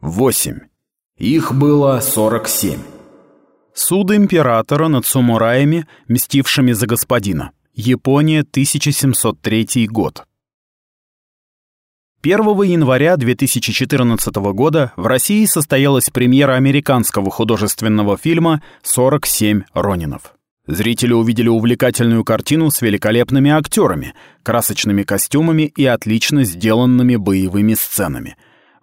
Восемь. Их было сорок семь. Суд императора над самураями, мстившими за господина. Япония, 1703 год. 1 января 2014 года в России состоялась премьера американского художественного фильма «47 Ронинов». Зрители увидели увлекательную картину с великолепными актерами, красочными костюмами и отлично сделанными боевыми сценами.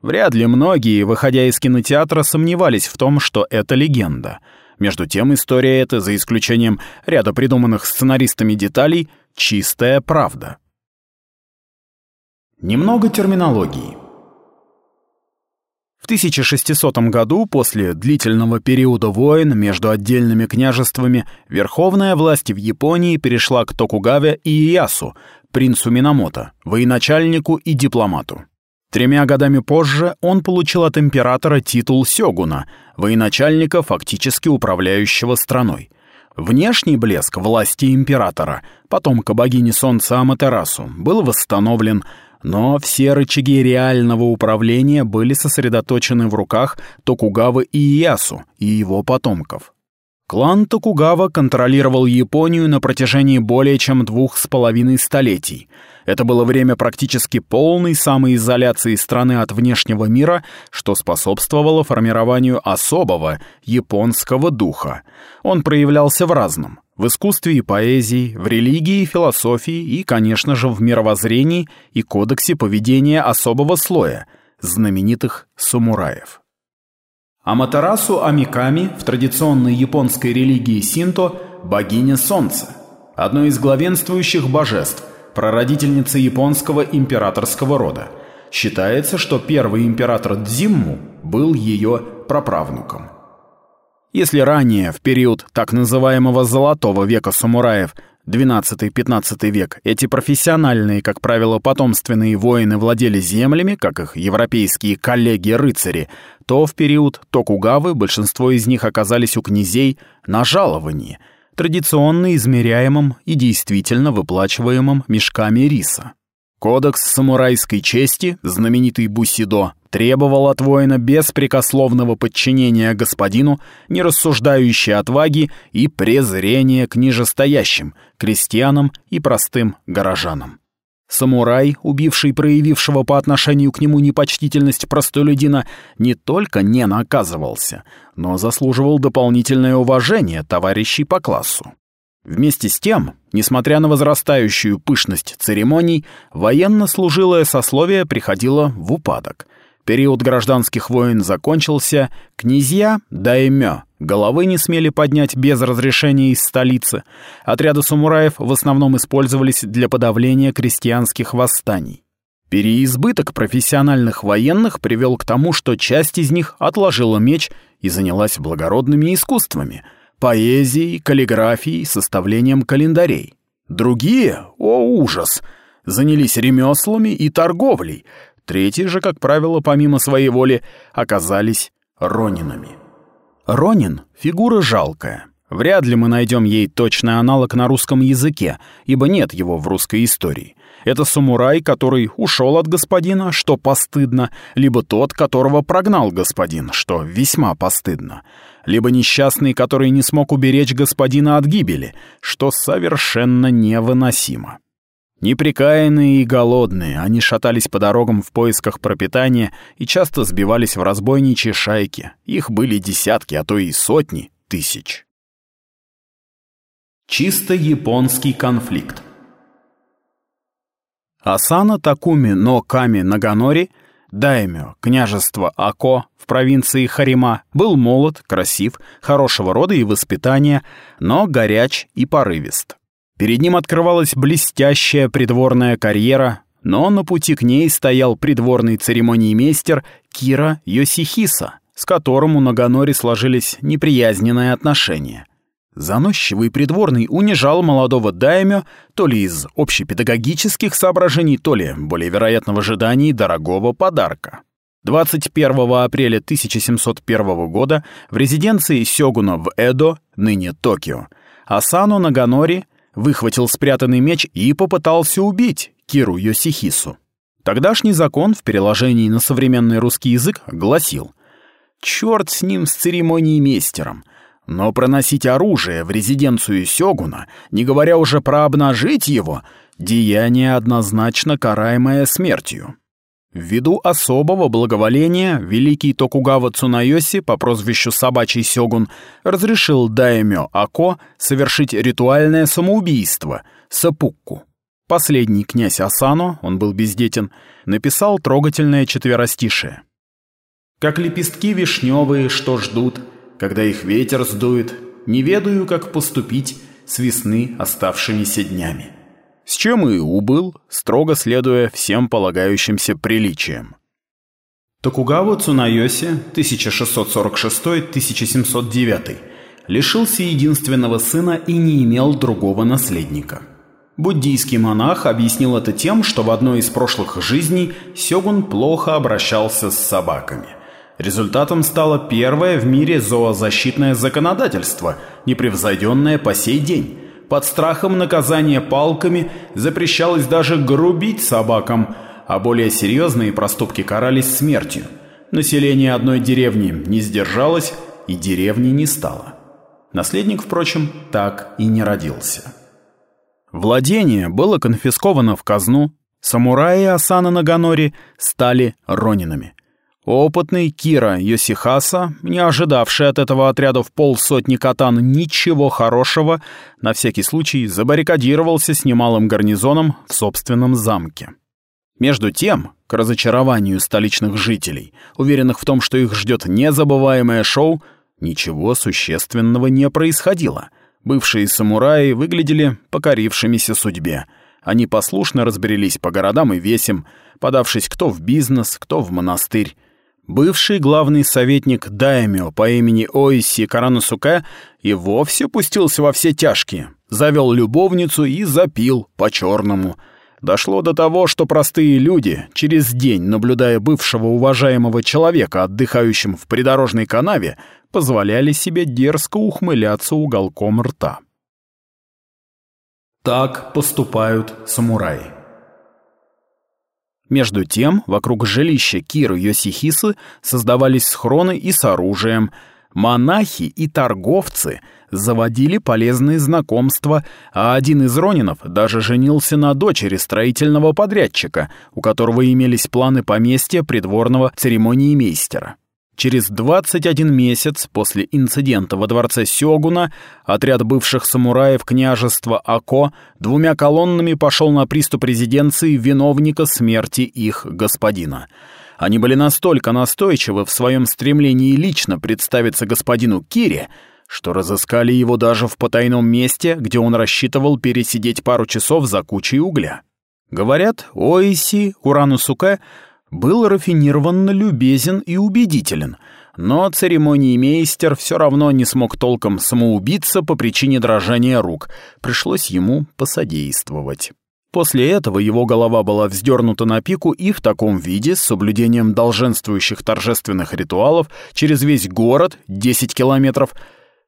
Вряд ли многие, выходя из кинотеатра, сомневались в том, что это легенда. Между тем, история эта, за исключением ряда придуманных сценаристами деталей, чистая правда. Немного терминологии. В 1600 году, после длительного периода войн между отдельными княжествами, верховная власть в Японии перешла к Токугаве и Иясу, принцу Минамото, военачальнику и дипломату. Тремя годами позже он получил от императора титул сёгуна, военачальника, фактически управляющего страной. Внешний блеск власти императора, потомка богини солнца Аматерасу, был восстановлен, но все рычаги реального управления были сосредоточены в руках Токугавы Иясу и его потомков. Клан Токугава контролировал Японию на протяжении более чем двух с половиной столетий. Это было время практически полной самоизоляции страны от внешнего мира, что способствовало формированию особого японского духа. Он проявлялся в разном в искусстве и поэзии, в религии и философии и, конечно же, в мировоззрении и кодексе поведения особого слоя, знаменитых самураев. Аматерасу Амиками в традиционной японской религии синто – богиня солнца, одно из главенствующих божеств, прародительница японского императорского рода. Считается, что первый император Дзимму был ее праправнуком. Если ранее, в период так называемого «золотого века самураев», 12-15 век, эти профессиональные, как правило, потомственные воины владели землями, как их европейские коллеги-рыцари, то в период Токугавы большинство из них оказались у князей на жаловании, традиционно измеряемым и действительно выплачиваемым мешками риса. Кодекс самурайской чести, знаменитый Бусидо, требовал от воина беспрекословного подчинения господину, нерассуждающей отваги и презрения к нижестоящим, крестьянам и простым горожанам. Самурай, убивший проявившего по отношению к нему непочтительность простолюдина, не только не наказывался, но заслуживал дополнительное уважение товарищей по классу. Вместе с тем, несмотря на возрастающую пышность церемоний, военно-служилое сословие приходило в упадок. Период гражданских войн закончился, князья, даймё, головы не смели поднять без разрешения из столицы. Отряды самураев в основном использовались для подавления крестьянских восстаний. Переизбыток профессиональных военных привел к тому, что часть из них отложила меч и занялась благородными искусствами — поэзией, каллиграфией, составлением календарей. Другие, о ужас, занялись ремеслами и торговлей. Третьи же, как правило, помимо своей воли, оказались ронинами. Ронин — фигура жалкая. Вряд ли мы найдем ей точный аналог на русском языке, ибо нет его в русской истории. Это самурай, который ушел от господина, что постыдно, либо тот, которого прогнал господин, что весьма постыдно либо несчастный, который не смог уберечь господина от гибели, что совершенно невыносимо. Неприкаянные и голодные, они шатались по дорогам в поисках пропитания и часто сбивались в разбойничьи шайки. Их были десятки, а то и сотни тысяч. Чисто японский конфликт. Асана Такуми но Ками Наганори — Даймё, княжество Ако в провинции Харима, был молод, красив, хорошего рода и воспитания, но горяч и порывист. Перед ним открывалась блестящая придворная карьера, но на пути к ней стоял придворный церемониймейстер Кира Йосихиса, с которым у Наганори сложились неприязненные отношения. Заносчивый придворный унижал молодого даймё то ли из общепедагогических соображений, то ли, более вероятно, в ожидании дорогого подарка. 21 апреля 1701 года в резиденции Сёгуна в Эдо, ныне Токио, Асано Наганори выхватил спрятанный меч и попытался убить Киру Йосихису. Тогдашний закон в переложении на современный русский язык гласил «Черт с ним, с церемониймейстером, но проносить оружие в резиденцию Сёгуна, не говоря уже про обнажить его, деяние однозначно караемое смертью». Ввиду особого благоволения великий Токугава Цунайоси по прозвищу Собачий Сёгун разрешил Даймё Ако совершить ритуальное самоубийство — сапукку. Последний князь Асано, он был бездетен, написал трогательное четверостишее. «Как лепестки вишневые, что ждут, когда их ветер сдует, не ведаю, как поступить с весны оставшимися днями». С чем и убыл, строго следуя всем полагающимся приличиям. Токугава Цунайоси, 1646-1709, лишился единственного сына и не имел другого наследника. Буддийский монах объяснил это тем, что в одной из прошлых жизней Сёгун плохо обращался с собаками. Результатом стало первое в мире зоозащитное законодательство, непревзойденное по сей день. Под страхом наказания палками запрещалось даже грубить собакам, а более серьезные проступки карались смертью. Население одной деревни не сдержалось, и деревни не стало. Наследник, впрочем, так и не родился. Владение было конфисковано в казну, самураи Асана Наганори стали ронинами. Опытный Кира Йосихаса, не ожидавший от этого отряда в полсотни катан ничего хорошего, на всякий случай забаррикадировался с немалым гарнизоном в собственном замке. Между тем, к разочарованию столичных жителей, уверенных в том, что их ждет незабываемое шоу, ничего существенного не происходило — Бывшие самураи выглядели покорившимися судьбе. Они послушно разбрелись по городам и весям, подавшись кто в бизнес, кто в монастырь. Бывший главный советник Даймио по имени Оиси Каранусуке и вовсе пустился во все тяжкие, завел любовницу и запил по-черному — Дошло до того, что простые люди, через день наблюдая бывшего уважаемого человека, отдыхающим в придорожной канаве, позволяли себе дерзко ухмыляться уголком рта. Так поступают самураи. Между тем, вокруг жилища Киры Йосихисы создавались схроны и с оружием – монахи и торговцы заводили полезные знакомства, а один из Ронинов даже женился на дочери строительного подрядчика, у которого имелись планы поместья придворного церемониймейстера. Через 21 месяц после инцидента во дворце Сёгуна отряд бывших самураев княжества Ако двумя колоннами пошел на приступ резиденции виновника смерти их господина — они были настолько настойчивы в своем стремлении лично представиться господину Кире, что разыскали его даже в потайном месте, где он рассчитывал пересидеть пару часов за кучей угля. Говорят, Оиси Уранусуке был рафинированно любезен и убедителен, но церемониймейстер все равно не смог толком самоубиться по причине дрожания рук, пришлось ему посодействовать. После этого его голова была вздернута на пику и в таком виде, с соблюдением долженствующих торжественных ритуалов, через весь город, 10 километров,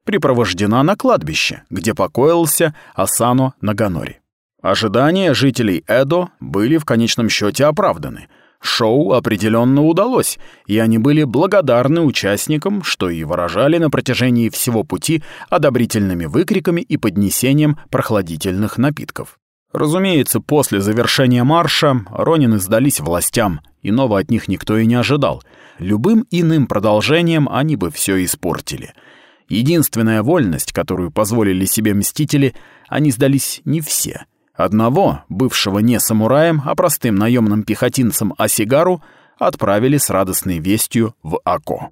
припровождена на кладбище, где покоился Асано Наганори. Ожидания жителей Эдо были в конечном счете оправданы. Шоу определенно удалось, и они были благодарны участникам, что и выражали на протяжении всего пути одобрительными выкриками и поднесением прохладительных напитков. Разумеется, после завершения марша Ронины сдались властям, иного от них никто и не ожидал. Любым иным продолжением они бы все испортили. Единственная вольность, которую позволили себе мстители, они сдались не все. Одного, бывшего не самураем, а простым наемным пехотинцем Асигару, отправили с радостной вестью в Ако.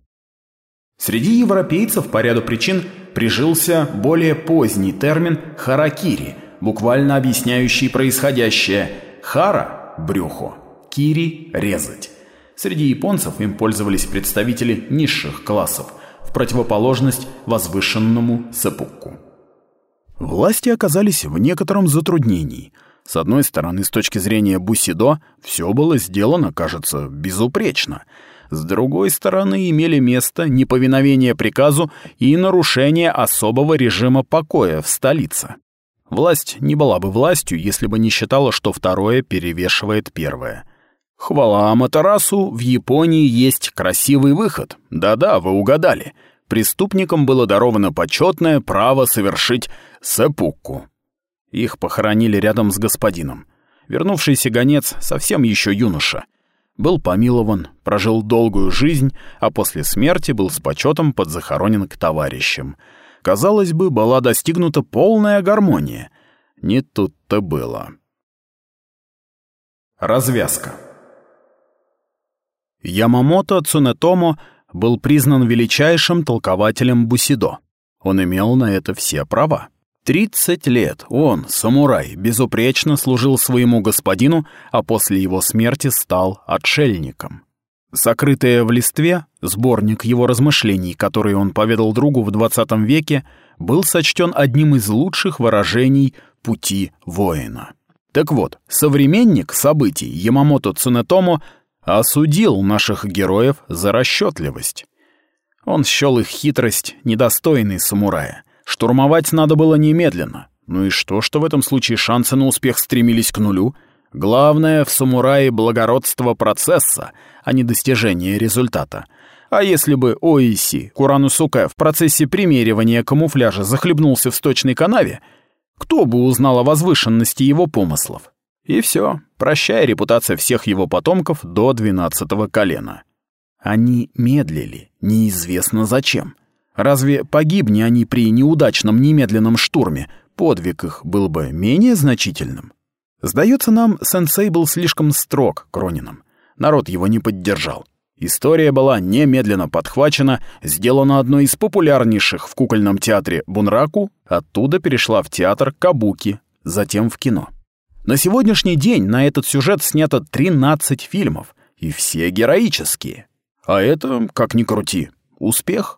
Среди европейцев по ряду причин прижился более поздний термин «харакири», буквально объясняющий происходящее. Хара – брюхо, кири – резать. Среди японцев им пользовались представители низших классов, в противоположность возвышенному сапукку. Власти оказались в некотором затруднении. С одной стороны, с точки зрения Бусидо, все было сделано, кажется, безупречно. С другой стороны, имели место неповиновение приказу и нарушение особого режима покоя в столице. Власть не была бы властью, если бы не считала, что второе перевешивает первое. Хвала Аматерасу, в Японии есть красивый выход. Да-да, вы угадали. Преступникам было даровано почетное право совершить сепукку. Их похоронили рядом с господином. Вернувшийся гонец, совсем еще юноша, был помилован, прожил долгую жизнь, а после смерти был с почетом подзахоронен к товарищам. Казалось бы, была достигнута полная гармония. Не тут-то было. Развязка. Ямамото Цунетомо был признан величайшим толкователем бусидо. Он имел на это все права. Тридцать лет он, самурай, безупречно служил своему господину, а после его смерти стал отшельником. Сокрытое в листве, сборник его размышлений, который он поведал другу в XX веке, был сочтен одним из лучших выражений пути воина. Так вот, современник событий Ямамото Цунетомо осудил наших героев за расчетливость. Он счел их хитрость недостойной самурая. Штурмовать надо было немедленно. Ну и что, что в этом случае шансы на успех стремились к нулю? Главное в самурае благородство процесса, а не достижение результата. А если бы Оиси Куранусука в процессе примеривания камуфляжа захлебнулся в сточной канаве, кто бы узнал о возвышенности его помыслов? И все, прощая репутация всех его потомков до двенадцатого колена. Они медлили, неизвестно зачем. Разве погибни они при неудачном немедленном штурме, подвиг их был бы менее значительным? Сдается нам, сенсей был слишком строг к Ронинам. Народ его не поддержал. История была немедленно подхвачена, сделана одной из популярнейших в кукольном театре Бунраку, оттуда перешла в театр Кабуки, затем в кино. На сегодняшний день на этот сюжет снято 13 фильмов, и все героические. А это, как ни крути, успех.